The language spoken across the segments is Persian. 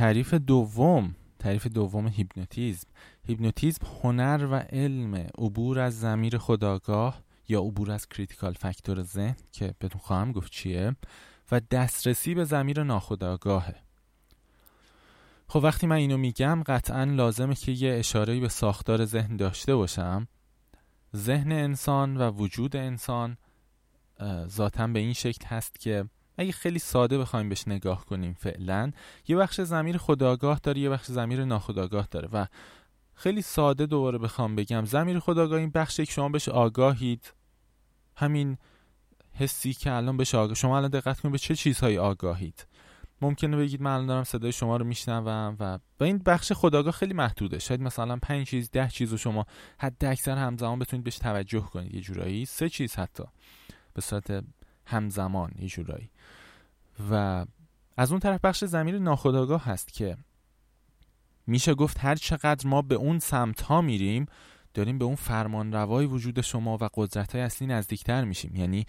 تعریف دوم تعریف دوم هیپنوتیزم. هیپنوتیزم هنر و علم عبور از ضمیر خودآگاه یا عبور از critical factor ذهن که بهتون خواهم گفت چیه؟ و دسترسی به ضمیر ناخودآگاهه. خب وقتی من اینو میگم قطعا لازمه که یه اشاره به ساختار ذهن داشته باشم. ذهن انسان و وجود انسان ذاتا به این شکل هست که اگه خیلی ساده بخوایم بهش نگاه کنیم فعلا یه بخش زمیر خداگاه داره یه بخش زمیر ناخداگاه داره و خیلی ساده دوباره بخوام بگم زمیر خداگاه این بخشی که شما بهش آگاهید. همین حسی که الان بهش آگاه شما الان دقت کنید به چه چیزهایی آگاهید. ممکنه بگید من الان دارم صدای شما رو میشنوم و با این بخش خداگاه خیلی محدوده. شاید مثلا پنج چیز ده چیز رو شما حد اکثر همزمان بتونید بهش توجه کنید. یه جورایی سه چیز حتی. به صورت همزمان یه جورایی و از اون طرف بخش زمیر ناخداگاه هست که میشه گفت هر چقدر ما به اون سمت ها میریم داریم به اون فرمان روای وجود شما و قدرت های اصلی نزدیکتر میشیم. یعنی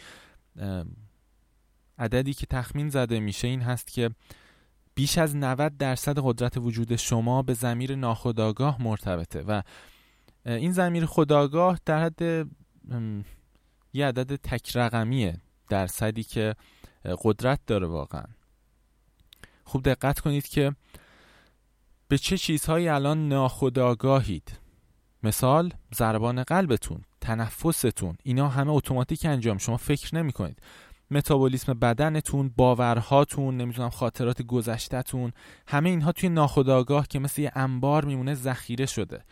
عددی که تخمین زده میشه این هست که بیش از 90 درصد قدرت وجود شما به زمیر ناخداگاه مرتبطه. و این زمیر خداگاه در حد یه عدد تک رقمیه. درصدی که قدرت داره واقعا. خوب دقت کنید که به چه چیزهایی الان ناخداگاهید مثال ضربان قلبتون تنفستون اینا همه اتوماتیک انجام. شما فکر نمی کنید متابولیسم بدنتون باورهاتون نمی‌تونم خاطرات گذشتهتون همه اینها توی ناخداگاه که مثل یه انبار میمونه ذخیره شده.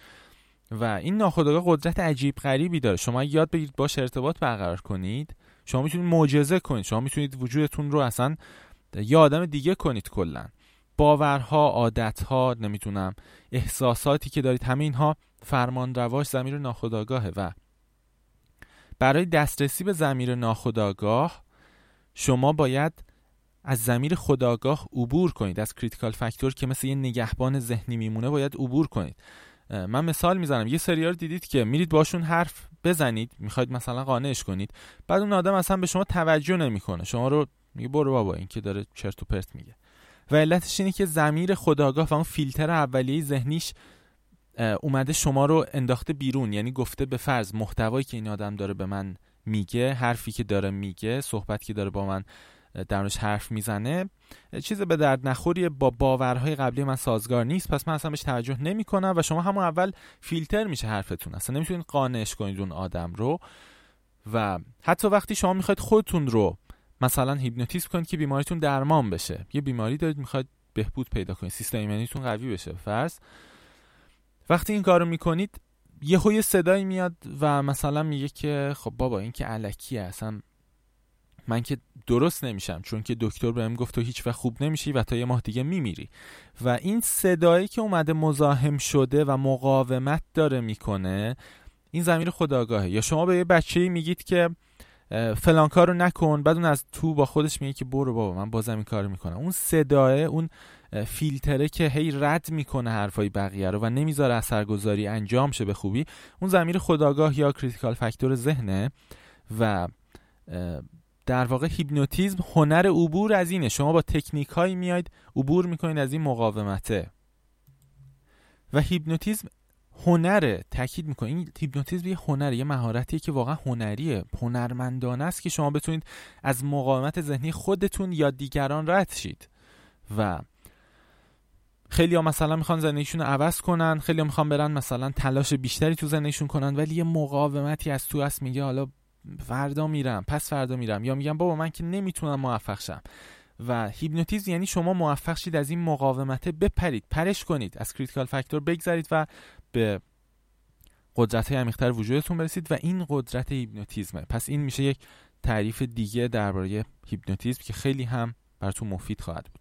و این ناخداگاه قدرت عجیب غریبی داره. شما یاد بگیرید باش ارتباط برقرار کنید. شما می‌تونید معجزه کنید. شما می‌تونید وجودتون رو اصلا یه آدم دیگه کنید کلا. باورها عادتها نمی‌تونم احساساتی که دارید همه اینها فرمان رواش زمیر ناخداگاهه و برای دسترسی به زمیر ناخداگاه شما باید از ضمیر خودآگاه عبور کنید. از critical factor که مثل یه نگهبان ذهنی میمونه باید عبور کنید. من مثال می‌زنم. یه سریا رو دیدید که میرید باشون حرف بزنید می‌خواید مثلا قانعش کنید بعد اون آدم اصلا به شما توجه نمی‌کنه. شما رو میگه برو بابا این که داره چرت و پرت میگه. و علتش اینه که ضمیر خودآگاه و اون فیلتر اولیه ذهنیش اومده شما رو انداخته بیرون یعنی گفته به فرض محتوایی که این آدم داره به من میگه حرفی که داره میگه صحبت که داره با من درش حرف می‌زنه. چیز به درد نخوری با باورهای قبلی من سازگار نیست. پس من اصلا بهش توجه نمی کنم و شما همون اول فیلتر میشه حرفتون. اصلا نمی‌تونید قانعش کنید اون آدم رو. و حتی وقتی شما می‌خواید خودتون رو مثلا هیپنوتیزم کنید که بیماریتون درمان بشه. یه بیماری دارید می‌خواید بهبود پیدا کنید. سیستم ایمنیتون قوی بشه. فرض. وقتی این کارو می‌کنید یه یه صدایی میاد و مثلا میگه که خب بابا این که علکیه اصلا من که درست نمیشم چون که دکتر بهم گفت تو هیچ وقت خوب نمیشی و تا یه ماه دیگه میمیری. و این صدایی که اومده مزاحم شده و مقاومت داره می‌کنه این زمیر خداگاهه. یا شما به یه بچه میگید که فلان کارو نکن بعد اون از تو با خودش میگه که برو بابا من بازم این کارو می‌کنم. اون صداه اون فیلتره که هی رد می‌کنه حرفای بقیه رو و نمی‌ذاره اثرگذاری انجام شه به خوبی اون ضمیر خودآگاه یا critical factor ذهنه و در واقع هیپنوتیزم هنر عبور از اینه. شما با تکنیک هایی میاید عبور می‌کنید از این مقاومته. و هیپنوتیزم هنره تاکید می‌کنه. این هیپنوتیزم یه هنره یه مهارتیه که واقعا هنریه. هنرمندانه است که شما بتونید از مقاومت ذهنی خودتون یا دیگران رد شید. و خیلی ها مثلا می‌خوان زندگیشون رو عوض کنن خیلی ها می‌خوان برن مثلا تلاش بیشتری تو زندگیشون کنن ولی یه مقاومتی از تو هست میگه حالا فردا میرم پس فردا میرم. یا میگم بابا من که نمی‌تونم موفق شم. و هیپنوتیزم یعنی شما موفق شید از این مقاومت بپرید. پرش کنید. از critical factor بگذرید و به قدرت های عمیق‌تر وجودتون برسید و این قدرت هیپنوتیزمه. پس این میشه یک تعریف دیگه درباره هیپنوتیزم که خیلی هم براتون مفید خواهد بود.